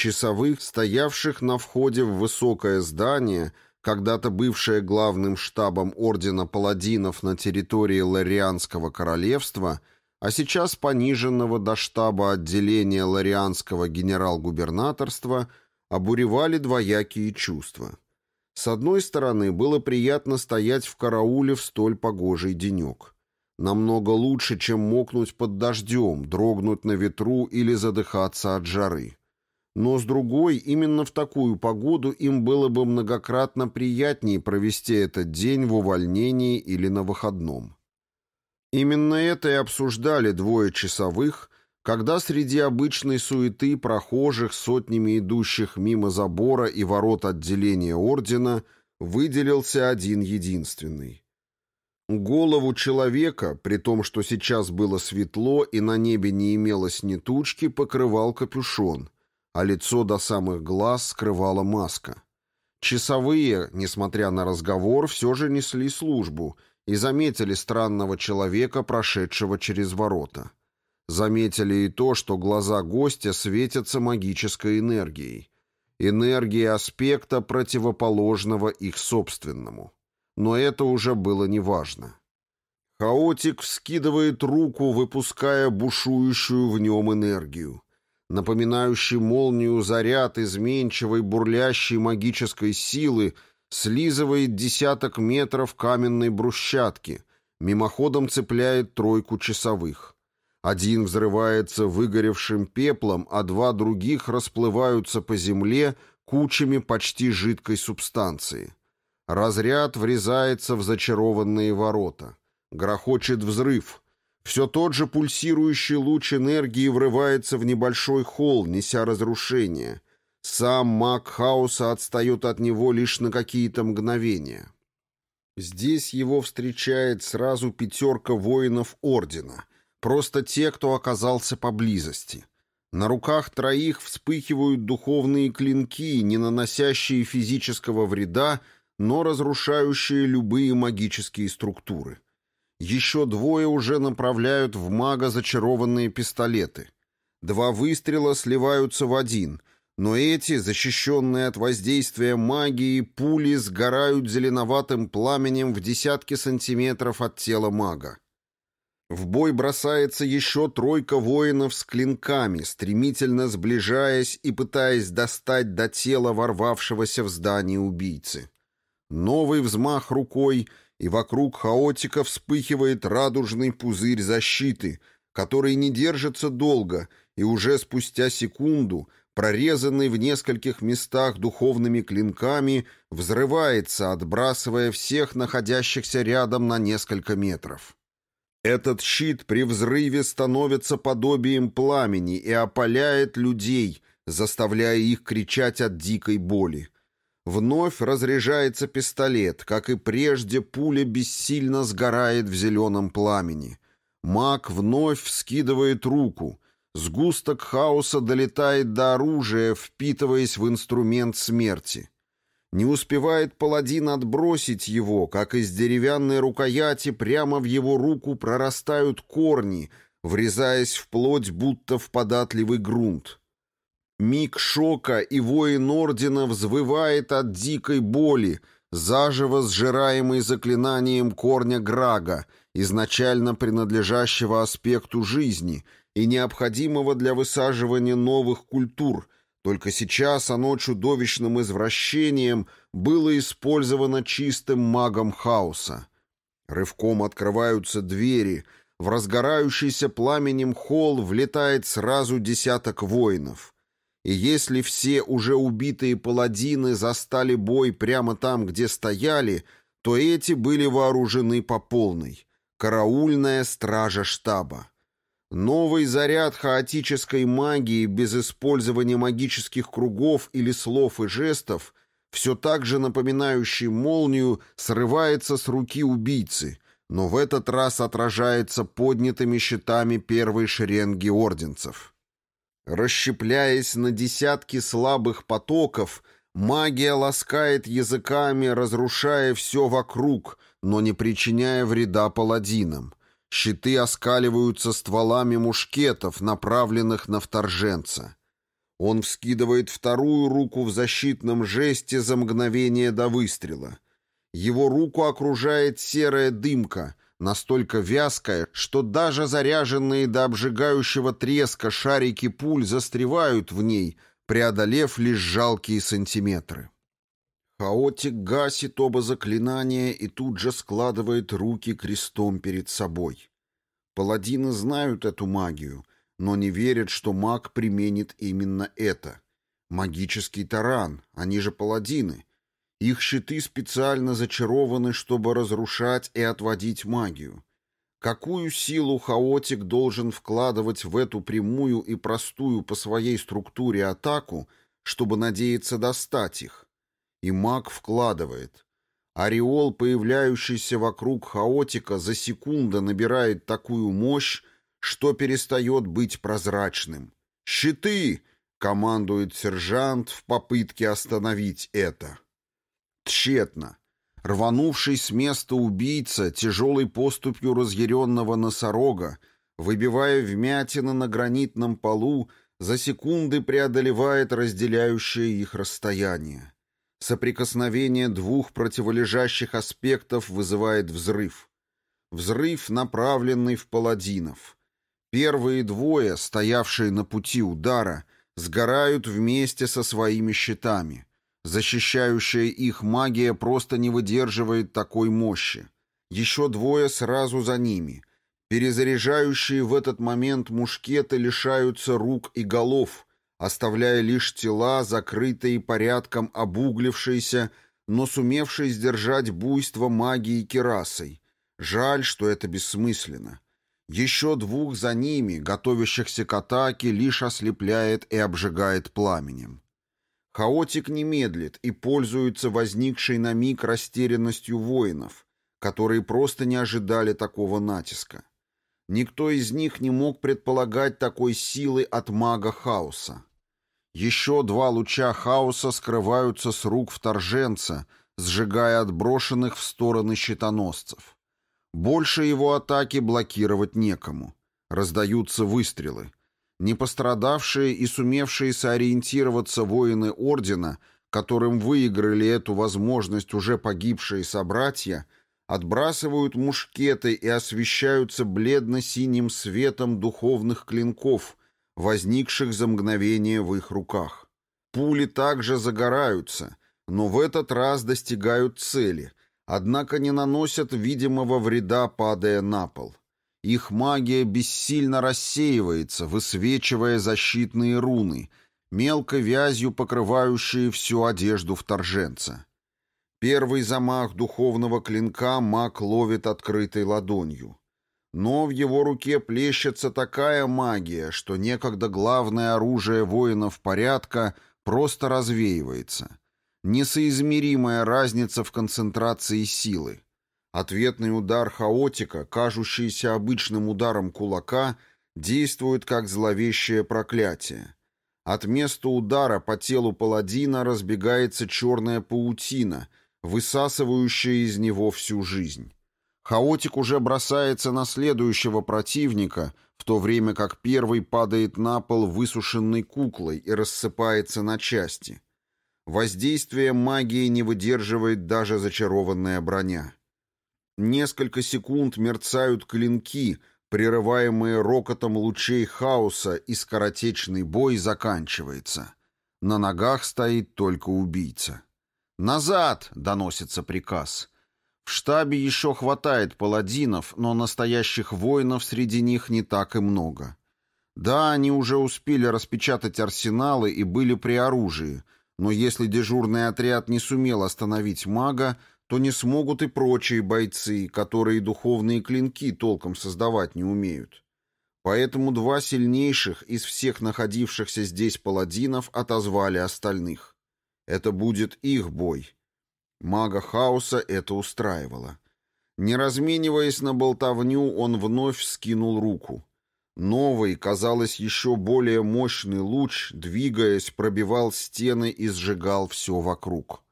Часовых, стоявших на входе в высокое здание, когда-то бывшее главным штабом Ордена Паладинов на территории Ларианского королевства, а сейчас пониженного до штаба отделения Ларианского генерал-губернаторства, обуревали двоякие чувства. С одной стороны, было приятно стоять в карауле в столь погожий денек. Намного лучше, чем мокнуть под дождем, дрогнуть на ветру или задыхаться от жары. Но с другой, именно в такую погоду им было бы многократно приятнее провести этот день в увольнении или на выходном. Именно это и обсуждали двое часовых, когда среди обычной суеты прохожих, сотнями идущих мимо забора и ворот отделения ордена, выделился один единственный. Голову человека, при том, что сейчас было светло и на небе не имелось ни тучки, покрывал капюшон — а лицо до самых глаз скрывала маска. Часовые, несмотря на разговор, все же несли службу и заметили странного человека, прошедшего через ворота. Заметили и то, что глаза гостя светятся магической энергией. Энергией аспекта, противоположного их собственному. Но это уже было неважно. Хаотик вскидывает руку, выпуская бушующую в нем энергию напоминающий молнию заряд изменчивой бурлящей магической силы, слизывает десяток метров каменной брусчатки, мимоходом цепляет тройку часовых. Один взрывается выгоревшим пеплом, а два других расплываются по земле кучами почти жидкой субстанции. Разряд врезается в зачарованные ворота. Грохочет взрыв — все тот же пульсирующий луч энергии врывается в небольшой холл, неся разрушение. Сам маг хаоса отстает от него лишь на какие-то мгновения. Здесь его встречает сразу пятерка воинов Ордена, просто те, кто оказался поблизости. На руках троих вспыхивают духовные клинки, не наносящие физического вреда, но разрушающие любые магические структуры. Еще двое уже направляют в мага зачарованные пистолеты. Два выстрела сливаются в один, но эти, защищенные от воздействия магии, пули сгорают зеленоватым пламенем в десятки сантиметров от тела мага. В бой бросается еще тройка воинов с клинками, стремительно сближаясь и пытаясь достать до тела ворвавшегося в здание убийцы. Новый взмах рукой — и вокруг хаотика вспыхивает радужный пузырь защиты, который не держится долго, и уже спустя секунду, прорезанный в нескольких местах духовными клинками, взрывается, отбрасывая всех находящихся рядом на несколько метров. Этот щит при взрыве становится подобием пламени и опаляет людей, заставляя их кричать от дикой боли. Вновь разряжается пистолет, как и прежде пуля бессильно сгорает в зеленом пламени. Маг вновь вскидывает руку. Сгусток хаоса долетает до оружия, впитываясь в инструмент смерти. Не успевает паладин отбросить его, как из деревянной рукояти прямо в его руку прорастают корни, врезаясь в плоть, будто в податливый грунт. Миг шока, и воин Ордена взвывает от дикой боли, заживо сжираемый заклинанием корня Грага, изначально принадлежащего аспекту жизни и необходимого для высаживания новых культур, только сейчас оно чудовищным извращением было использовано чистым магом хаоса. Рывком открываются двери, в разгорающийся пламенем холл влетает сразу десяток воинов — и если все уже убитые паладины застали бой прямо там, где стояли, то эти были вооружены по полной. Караульная стража штаба. Новый заряд хаотической магии без использования магических кругов или слов и жестов, все так же напоминающий молнию, срывается с руки убийцы, но в этот раз отражается поднятыми щитами первой шеренги орденцев. Расщепляясь на десятки слабых потоков, магия ласкает языками, разрушая все вокруг, но не причиняя вреда паладинам. Щиты оскаливаются стволами мушкетов, направленных на вторженца. Он вскидывает вторую руку в защитном жесте за мгновение до выстрела. Его руку окружает серая дымка, настолько вязкая, что даже заряженные до обжигающего треска шарики пуль застревают в ней, преодолев лишь жалкие сантиметры. Хаотик гасит оба заклинания и тут же складывает руки крестом перед собой. Паладины знают эту магию, но не верят, что маг применит именно это. Магический таран, они же паладины. Их щиты специально зачарованы, чтобы разрушать и отводить магию. Какую силу хаотик должен вкладывать в эту прямую и простую по своей структуре атаку, чтобы надеяться достать их? И маг вкладывает. Ореол, появляющийся вокруг хаотика, за секунду набирает такую мощь, что перестает быть прозрачным. «Щиты!» — командует сержант в попытке остановить это. Тщетно. Рванувший с места убийца, тяжелой поступью разъяренного носорога, выбивая вмятины на гранитном полу, за секунды преодолевает разделяющее их расстояние. Соприкосновение двух противолежащих аспектов вызывает взрыв. Взрыв, направленный в паладинов. Первые двое, стоявшие на пути удара, сгорают вместе со своими щитами. Защищающая их магия просто не выдерживает такой мощи. Еще двое сразу за ними. Перезаряжающие в этот момент мушкеты лишаются рук и голов, оставляя лишь тела, закрытые порядком обуглившиеся, но сумевшие сдержать буйство магии керасой. Жаль, что это бессмысленно. Еще двух за ними, готовящихся к атаке, лишь ослепляет и обжигает пламенем. Хаотик не медлит и пользуется возникшей на миг растерянностью воинов, которые просто не ожидали такого натиска. Никто из них не мог предполагать такой силы от мага хаоса. Еще два луча хаоса скрываются с рук вторженца, сжигая отброшенных в стороны щитоносцев. Больше его атаки блокировать некому. Раздаются выстрелы. Непострадавшие и сумевшие сориентироваться воины Ордена, которым выиграли эту возможность уже погибшие собратья, отбрасывают мушкеты и освещаются бледно-синим светом духовных клинков, возникших за мгновение в их руках. Пули также загораются, но в этот раз достигают цели, однако не наносят видимого вреда, падая на пол. Их магия бессильно рассеивается, высвечивая защитные руны, мелко вязью покрывающие всю одежду вторженца. Первый замах духовного клинка маг ловит открытой ладонью. Но в его руке плещется такая магия, что некогда главное оружие воинов порядка просто развеивается. Несоизмеримая разница в концентрации силы. Ответный удар хаотика, кажущийся обычным ударом кулака, действует как зловещее проклятие. От места удара по телу паладина разбегается черная паутина, высасывающая из него всю жизнь. Хаотик уже бросается на следующего противника, в то время как первый падает на пол высушенной куклой и рассыпается на части. Воздействие магии не выдерживает даже зачарованная броня. Несколько секунд мерцают клинки, прерываемые рокотом лучей хаоса, и скоротечный бой заканчивается. На ногах стоит только убийца. «Назад!» — доносится приказ. В штабе еще хватает паладинов, но настоящих воинов среди них не так и много. Да, они уже успели распечатать арсеналы и были при оружии, но если дежурный отряд не сумел остановить мага, то не смогут и прочие бойцы, которые духовные клинки толком создавать не умеют. Поэтому два сильнейших из всех находившихся здесь паладинов отозвали остальных. Это будет их бой, Мага хаоса это устраивало. Не размениваясь на болтовню, он вновь скинул руку. Новый, казалось, еще более мощный луч, двигаясь, пробивал стены и сжигал все вокруг.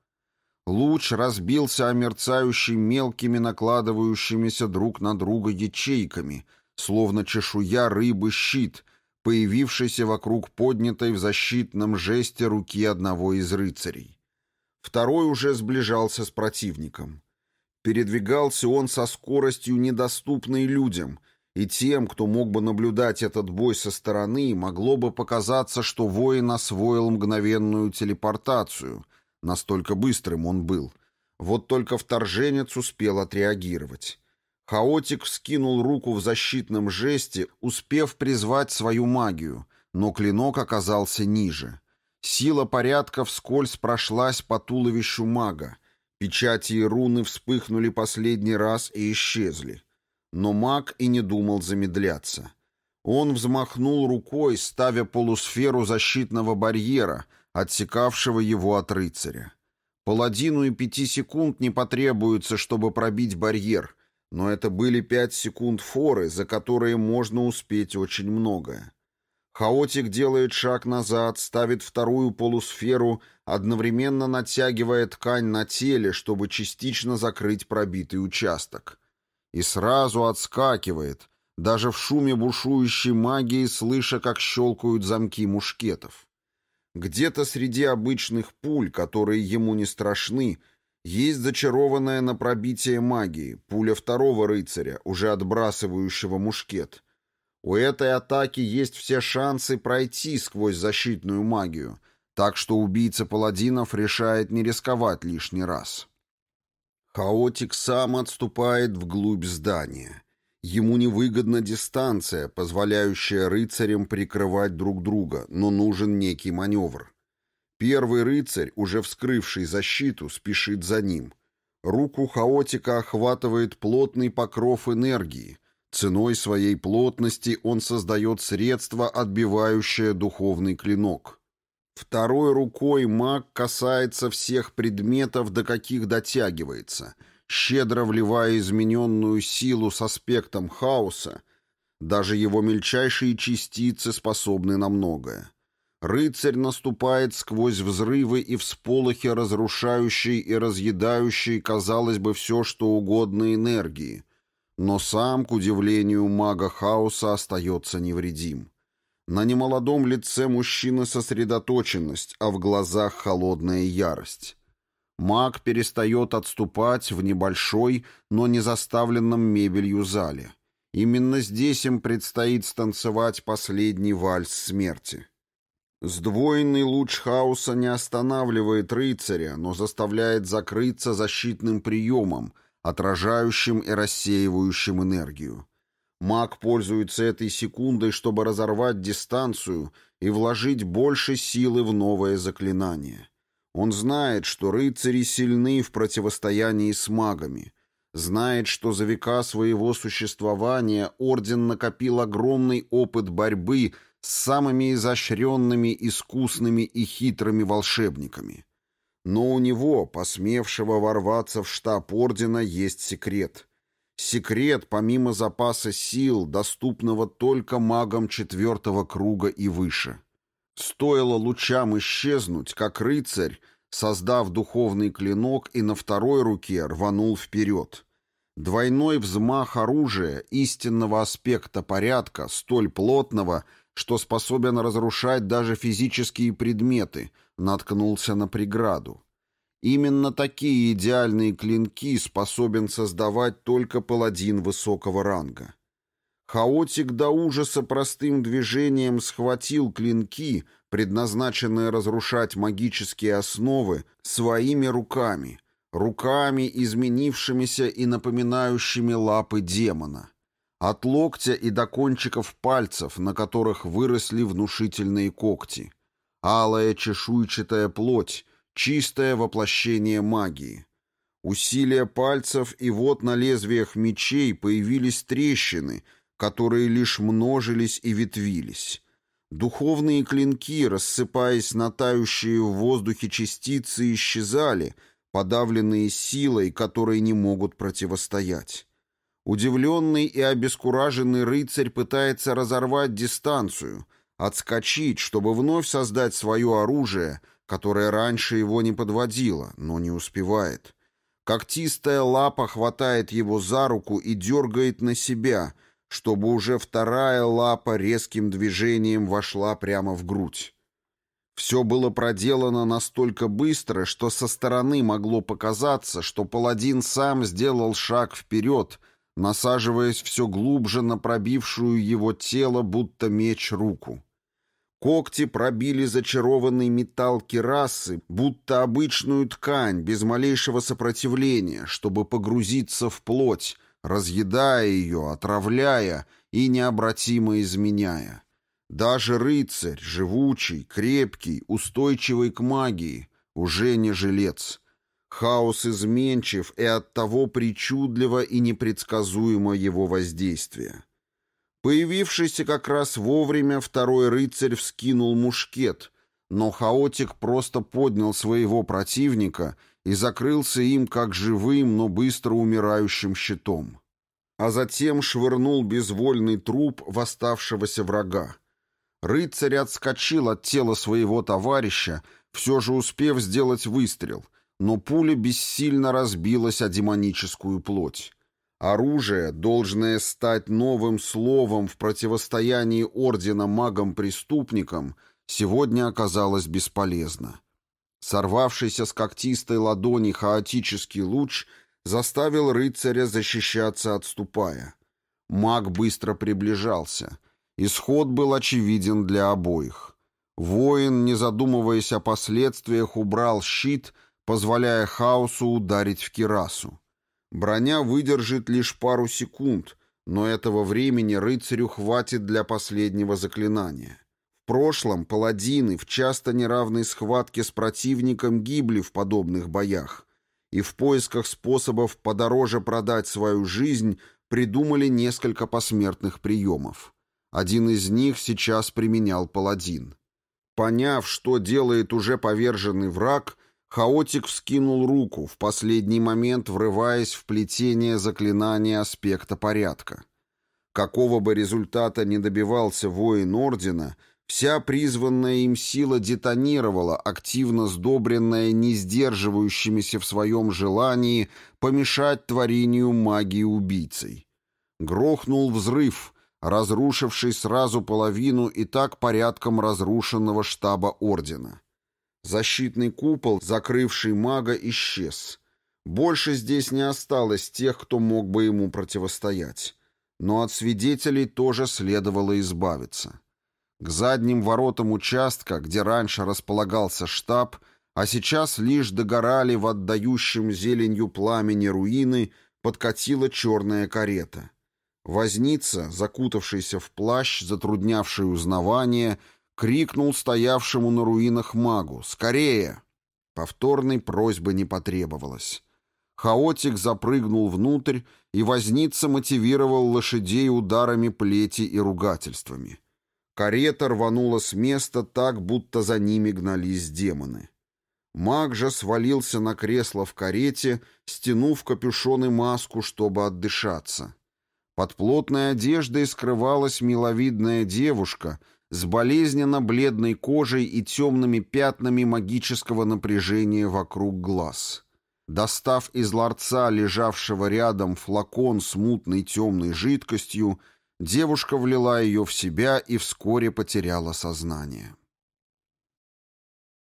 Луч разбился о мерцающий мелкими накладывающимися друг на друга ячейками, словно чешуя рыбы щит, появившийся вокруг поднятой в защитном жесте руки одного из рыцарей. Второй уже сближался с противником. Передвигался он со скоростью, недоступной людям, и тем, кто мог бы наблюдать этот бой со стороны, могло бы показаться, что воин освоил мгновенную телепортацию, настолько быстрым он был. Вот только вторженец успел отреагировать. Хаотик вскинул руку в защитном жесте, успев призвать свою магию, но клинок оказался ниже. Сила порядка вскользь прошлась по туловищу мага. Печати и руны вспыхнули последний раз и исчезли. Но маг и не думал замедляться. Он взмахнул рукой, ставя полусферу защитного барьера, отсекавшего его от рыцаря. Паладину и пяти секунд не потребуется, чтобы пробить барьер — но это были пять секунд форы, за которые можно успеть очень многое. Хаотик делает шаг назад, ставит вторую полусферу, одновременно натягивая ткань на теле, чтобы частично закрыть пробитый участок. И сразу отскакивает, даже в шуме бушующей магии, слыша, как щелкают замки мушкетов. Где-то среди обычных пуль, которые ему не страшны, есть зачарованная на пробитие магии, пуля второго рыцаря, уже отбрасывающего мушкет. У этой атаки есть все шансы пройти сквозь защитную магию, так что убийца паладинов решает не рисковать лишний раз. Хаотик сам отступает вглубь здания. Ему невыгодна дистанция, позволяющая рыцарям прикрывать друг друга, но нужен некий маневр. Первый рыцарь, уже вскрывший защиту, спешит за ним. Руку хаотика охватывает плотный покров энергии. Ценой своей плотности он создает средство, отбивающее духовный клинок. Второй рукой маг касается всех предметов, до каких дотягивается, щедро вливая измененную силу с аспектом хаоса. Даже его мельчайшие частицы способны на многое. Рыцарь наступает сквозь взрывы и всполохи, разрушающие и разъедающие, казалось бы, все, что угодно энергии. Но сам, к удивлению мага хаоса, остается невредим. На немолодом лице мужчины сосредоточенность, а в глазах холодная ярость. Маг перестает отступать в небольшой, но не заставленном мебелью зале. Именно здесь им предстоит станцевать последний вальс смерти. Сдвоенный луч хаоса не останавливает рыцаря, но заставляет закрыться защитным приемом, отражающим и рассеивающим энергию. Маг пользуется этой секундой, чтобы разорвать дистанцию и вложить больше силы в новое заклинание. Он знает, что рыцари сильны в противостоянии с магами, знает, что за века своего существования Орден накопил огромный опыт борьбы с самыми изощренными, искусными и хитрыми волшебниками. Но у него, посмевшего ворваться в штаб Ордена, есть секрет. Секрет, помимо запаса сил, доступного только магам четвертого круга и выше. Стоило лучам исчезнуть, как рыцарь, создав духовный клинок и на второй руке рванул вперед. Двойной взмах оружия, истинного аспекта порядка, столь плотного, что способен разрушать даже физические предметы, наткнулся на преграду. Именно такие идеальные клинки способен создавать только паладин высокого ранга. Хаотик до ужаса простым движением схватил клинки, предназначенные разрушать магические основы, своими руками, руками, изменившимися и напоминающими лапы демона. От локтя и до кончиков пальцев, на которых выросли внушительные когти. Алая чешуйчатая плоть, чистое воплощение магии. Усилия пальцев, и вот на лезвиях мечей появились трещины, которые лишь множились и ветвились. Духовные клинки, рассыпаясь на тающие в воздухе частицы, исчезали, подавленные силой, которой не могут противостоять. Удивленный и обескураженный рыцарь пытается разорвать дистанцию, отскочить, чтобы вновь создать свое оружие, которое раньше его не подводило, но не успевает. Когтистая лапа хватает его за руку и дергает на себя, чтобы уже вторая лапа резким движением вошла прямо в грудь. Все было проделано настолько быстро, что со стороны могло показаться, что паладин сам сделал шаг вперед, насаживаясь все глубже на пробившую его тело, будто меч, руку. Когти пробили зачарованный металл керасы, будто обычную ткань, без малейшего сопротивления, чтобы погрузиться в плоть, разъедая ее, отравляя и необратимо изменяя. Даже рыцарь, живучий, крепкий, устойчивый к магии, уже не жилец. Хаос изменчив и оттого причудливо и непредсказуемо его воздействие. Появившийся как раз вовремя второй рыцарь вскинул мушкет, но хаотик просто поднял своего противника и закрылся им как живым, но быстро умирающим щитом. А затем швырнул безвольный труп восставшегося врага. Рыцарь отскочил от тела своего товарища, все же успев сделать выстрел, но пуля бессильно разбилась о демоническую плоть. Оружие, должное стать новым словом в противостоянии ордена магам-преступникам, сегодня оказалось бесполезно. Сорвавшийся с когтистой ладони хаотический луч заставил рыцаря защищаться, отступая. Маг быстро приближался — Исход был очевиден для обоих. Воин, не задумываясь о последствиях, убрал щит, позволяя хаосу ударить в кирасу. Броня выдержит лишь пару секунд, но этого времени рыцарю хватит для последнего заклинания. Прошлом паладины в часто неравной схватке с противником гибли в подобных боях, и в поисках способов подороже продать свою жизнь придумали несколько посмертных приемов. Один из них сейчас применял паладин. Поняв, что делает уже поверженный враг, хаотик вскинул руку, в последний момент врываясь в плетение заклинания аспекта порядка. Какого бы результата ни добивался воин Ордена, вся призванная им сила детонировала, активно сдобренная не сдерживающимися в своем желании помешать творению магии убийцей. Грохнул взрыв — разрушивший сразу половину и так порядком разрушенного штаба Ордена. Защитный купол, закрывший мага, исчез. Больше здесь не осталось тех, кто мог бы ему противостоять. Но от свидетелей тоже следовало избавиться. К задним воротам участка, где раньше располагался штаб, а сейчас лишь догорали в отдающем зеленью пламени руины, подкатила черная карета — Возница, закутавшийся в плащ, затруднявший узнавание, крикнул стоявшему на руинах магу «Скорее!». Повторной просьбы не потребовалось. Хаотик запрыгнул внутрь, и возница мотивировал лошадей ударами плети и ругательствами. Карета рванула с места так, будто за ними гнались демоны. Маг же свалился на кресло в карете, стянув капюшон и маску, чтобы отдышаться. Под плотной одеждой скрывалась миловидная девушка с болезненно бледной кожей и темными пятнами магического напряжения вокруг глаз. Достав из ларца, лежавшего рядом, флакон с мутной темной жидкостью, девушка влила ее в себя и вскоре потеряла сознание.